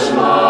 small